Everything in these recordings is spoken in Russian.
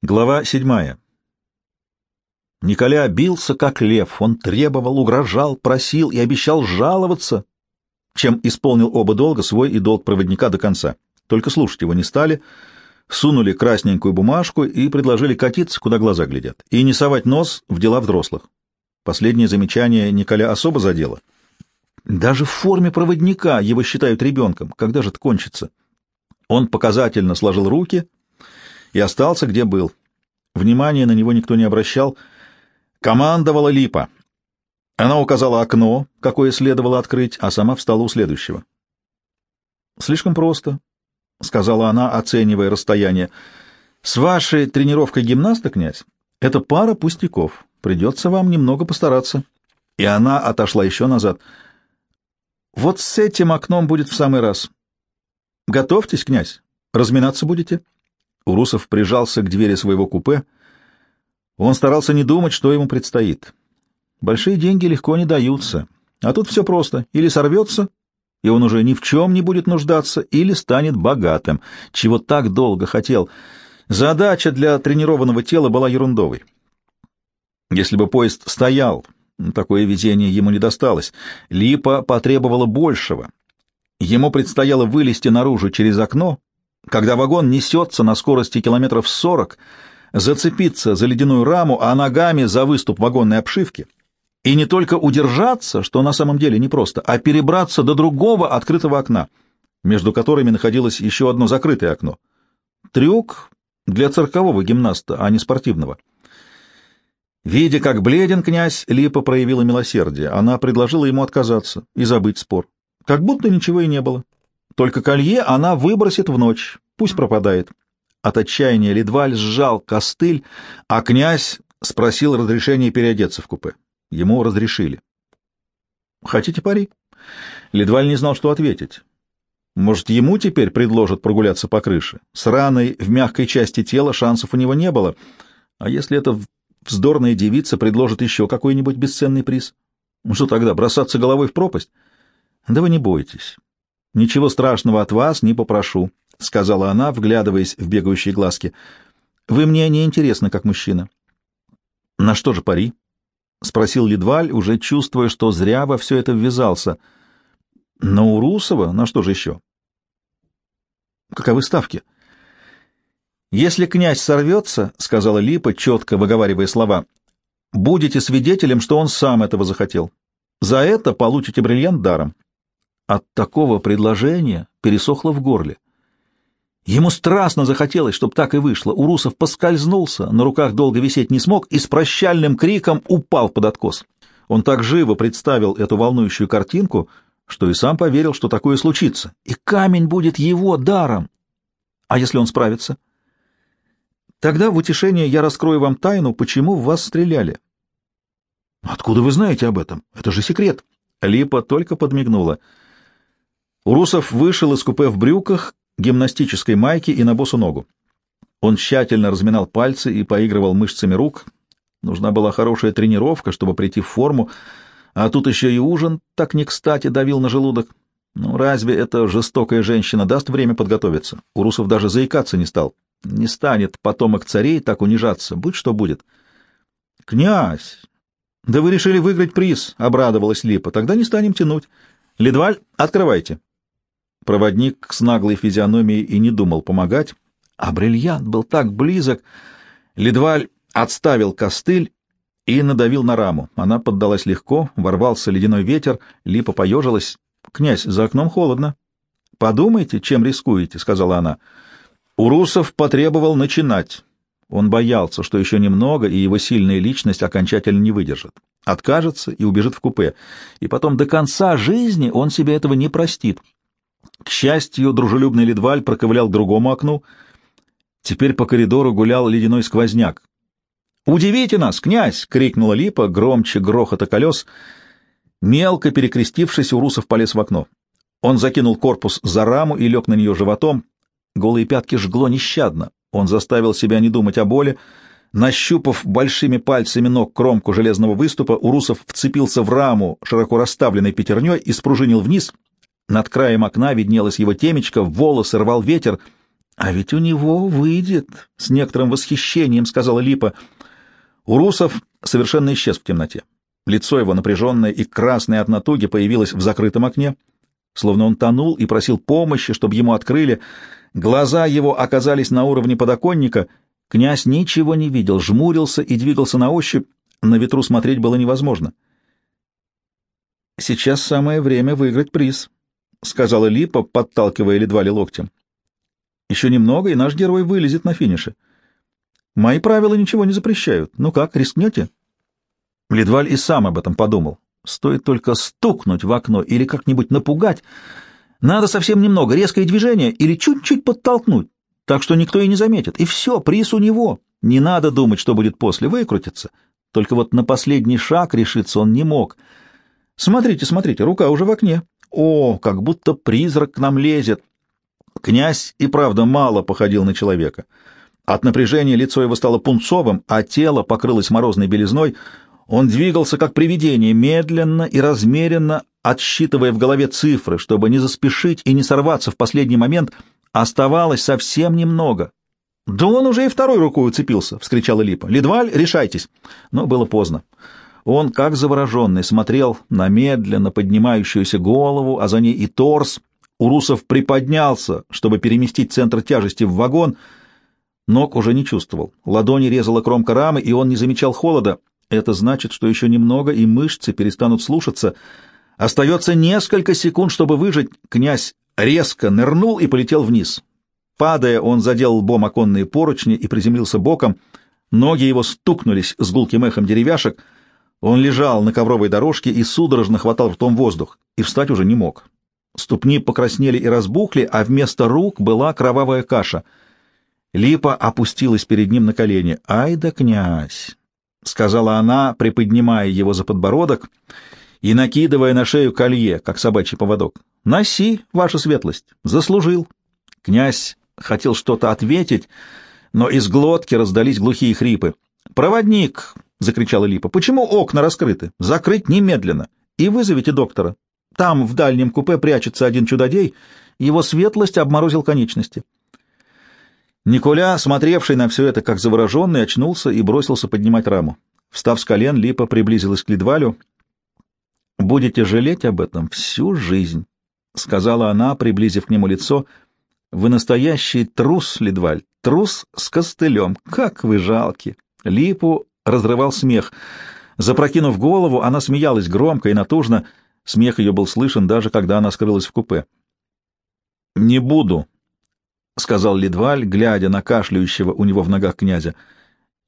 Глава седьмая. Николя бился, как лев. Он требовал, угрожал, просил и обещал жаловаться, чем исполнил оба долга, свой и долг проводника до конца. Только слушать его не стали, сунули красненькую бумажку и предложили катиться, куда глаза глядят, и не совать нос в дела взрослых. Последнее замечание Николя особо задело. Даже в форме проводника его считают ребенком. Когда же это кончится? Он показательно сложил руки и остался, где был. Внимания на него никто не обращал. Командовала Липа. Она указала окно, какое следовало открыть, а сама встала у следующего. «Слишком просто», — сказала она, оценивая расстояние. «С вашей тренировкой гимнаста, князь, это пара пустяков. Придется вам немного постараться». И она отошла еще назад. «Вот с этим окном будет в самый раз. Готовьтесь, князь. Разминаться будете?» Урусов прижался к двери своего купе. Он старался не думать, что ему предстоит. Большие деньги легко не даются. А тут все просто. Или сорвется, и он уже ни в чем не будет нуждаться, или станет богатым, чего так долго хотел. Задача для тренированного тела была ерундовой. Если бы поезд стоял, такое везение ему не досталось. Липа потребовала большего. Ему предстояло вылезти наружу через окно, когда вагон несется на скорости километров сорок, зацепиться за ледяную раму, а ногами за выступ вагонной обшивки, и не только удержаться, что на самом деле непросто, а перебраться до другого открытого окна, между которыми находилось еще одно закрытое окно. Трюк для циркового гимнаста, а не спортивного. Видя, как бледен князь, Липа проявила милосердие. Она предложила ему отказаться и забыть спор. Как будто ничего и не было. Только колье она выбросит в ночь, пусть пропадает. От отчаяния Ледваль сжал костыль, а князь спросил разрешения переодеться в купе. Ему разрешили. «Хотите пари?» Ледваль не знал, что ответить. Может, ему теперь предложат прогуляться по крыше? С раной в мягкой части тела шансов у него не было. А если эта вздорная девица предложит еще какой-нибудь бесценный приз? Ну что тогда, бросаться головой в пропасть? Да вы не бойтесь. — Ничего страшного от вас не попрошу, — сказала она, вглядываясь в бегающие глазки. — Вы мне не интересны как мужчина. — На что же пари? — спросил Лидваль, уже чувствуя, что зря во все это ввязался. — На Урусова? На что же еще? — Каковы ставки? — Если князь сорвется, — сказала Липа, четко выговаривая слова, — будете свидетелем, что он сам этого захотел. За это получите бриллиант даром. От такого предложения пересохло в горле. Ему страстно захотелось, чтобы так и вышло. Урусов поскользнулся, на руках долго висеть не смог и с прощальным криком упал под откос. Он так живо представил эту волнующую картинку, что и сам поверил, что такое случится. И камень будет его даром. А если он справится? Тогда в утешение я раскрою вам тайну, почему в вас стреляли. Откуда вы знаете об этом? Это же секрет. Липа только подмигнула. Урусов вышел из купе в брюках, гимнастической майке и на босу ногу. Он тщательно разминал пальцы и поигрывал мышцами рук. Нужна была хорошая тренировка, чтобы прийти в форму, а тут еще и ужин так не кстати давил на желудок. Ну, разве эта жестокая женщина даст время подготовиться? Урусов даже заикаться не стал. Не станет потомок царей так унижаться, будь что будет. — Князь! Да вы решили выиграть приз, — обрадовалась Липа. — Тогда не станем тянуть. Ледваль, открывайте. Проводник с наглой физиономией и не думал помогать, а бриллиант был так близок. Ледваль отставил костыль и надавил на раму. Она поддалась легко, ворвался ледяной ветер, липа поежилась. «Князь, за окном холодно». «Подумайте, чем рискуете», — сказала она. Урусов потребовал начинать. Он боялся, что еще немного, и его сильная личность окончательно не выдержит. Откажется и убежит в купе. И потом до конца жизни он себе этого не простит. К счастью, дружелюбный Ледваль проковылял к другому окну. Теперь по коридору гулял ледяной сквозняк. «Удивите нас, князь!» — крикнула Липа, громче грохота колес. Мелко перекрестившись, Урусов полез в окно. Он закинул корпус за раму и лег на нее животом. Голые пятки жгло нещадно. Он заставил себя не думать о боли. Нащупав большими пальцами ног кромку железного выступа, Урусов вцепился в раму широко расставленной пятерней и спружинил вниз — над краем окна виднелась его темечко, волосы рвал ветер. А ведь у него выйдет, — с некоторым восхищением сказала Липа. Урусов совершенно исчез в темноте. Лицо его, напряженное и красное от натуги, появилось в закрытом окне, словно он тонул и просил помощи, чтобы ему открыли. Глаза его оказались на уровне подоконника. Князь ничего не видел, жмурился и двигался на ощупь. На ветру смотреть было невозможно. «Сейчас самое время выиграть приз», — сказала Липа, подталкивая едва ли локтем. Еще немного, и наш герой вылезет на финише. Мои правила ничего не запрещают. Ну как, рискнете? Ледваль и сам об этом подумал. Стоит только стукнуть в окно или как-нибудь напугать. Надо совсем немного, резкое движение или чуть-чуть подтолкнуть, так что никто и не заметит. И все, приз у него. Не надо думать, что будет после, выкрутится. Только вот на последний шаг решиться он не мог. Смотрите, смотрите, рука уже в окне. О, как будто призрак к нам лезет. Князь и правда мало походил на человека. От напряжения лицо его стало пунцовым, а тело покрылось морозной белизной. Он двигался как привидение, медленно и размеренно, отсчитывая в голове цифры, чтобы не заспешить и не сорваться в последний момент. Оставалось совсем немного. «Да он уже и второй рукой уцепился!» — вскричала Липа. «Лидваль, решайтесь!» Но было поздно. Он, как завороженный, смотрел на медленно поднимающуюся голову, а за ней и торс, Урусов приподнялся, чтобы переместить центр тяжести в вагон. Ног уже не чувствовал. Ладони резала кромка рамы, и он не замечал холода. Это значит, что еще немного, и мышцы перестанут слушаться. Остается несколько секунд, чтобы выжить. Князь резко нырнул и полетел вниз. Падая, он задел лбом оконные поручни и приземлился боком. Ноги его стукнулись с гулким эхом деревяшек. Он лежал на ковровой дорожке и судорожно хватал ртом воздух, и встать уже не мог. Ступни покраснели и разбухли, а вместо рук была кровавая каша. Липа опустилась перед ним на колени. «Ай да князь!» — сказала она, приподнимая его за подбородок и накидывая на шею колье, как собачий поводок. «Носи, ваша светлость! Заслужил!» Князь хотел что-то ответить, но из глотки раздались глухие хрипы. «Проводник!» — закричала Липа. «Почему окна раскрыты? Закрыть немедленно! И вызовите доктора!» Там, в дальнем купе, прячется один чудодей. Его светлость обморозил конечности. Николя, смотревший на все это как завороженный, очнулся и бросился поднимать раму. Встав с колен, Липа приблизилась к Лидвалю. «Будете жалеть об этом всю жизнь», — сказала она, приблизив к нему лицо. «Вы настоящий трус, Лидваль, трус с костылем. Как вы жалки!» Липу разрывал смех. Запрокинув голову, она смеялась громко и натужно, — Смех ее был слышен, даже когда она скрылась в купе. «Не буду», — сказал Лидваль, глядя на кашляющего у него в ногах князя.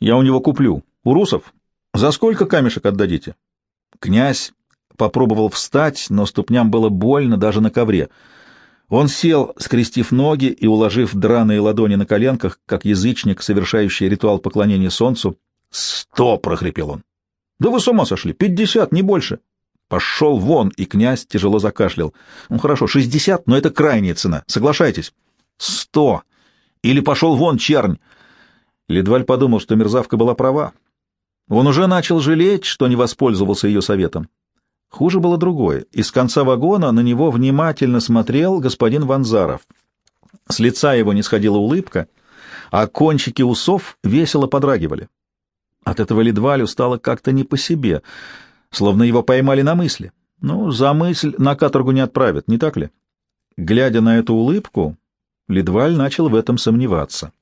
«Я у него куплю. У русов? За сколько камешек отдадите?» Князь попробовал встать, но ступням было больно даже на ковре. Он сел, скрестив ноги и уложив драные ладони на коленках, как язычник, совершающий ритуал поклонения солнцу. «Сто!» — прохрипел он. «Да вы с ума сошли! Пятьдесят, не больше!» Пошел вон, и князь тяжело закашлял. Ну хорошо, шестьдесят, но это крайняя цена. Соглашайтесь. Сто. Или пошел вон, чернь. Ледваль подумал, что мерзавка была права. Он уже начал жалеть, что не воспользовался ее советом. Хуже было другое. Из конца вагона на него внимательно смотрел господин Ванзаров. С лица его не сходила улыбка, а кончики усов весело подрагивали. От этого Ледвалю стало как-то не по себе — словно его поймали на мысли. Ну, за мысль на каторгу не отправят, не так ли? Глядя на эту улыбку, Ледваль начал в этом сомневаться.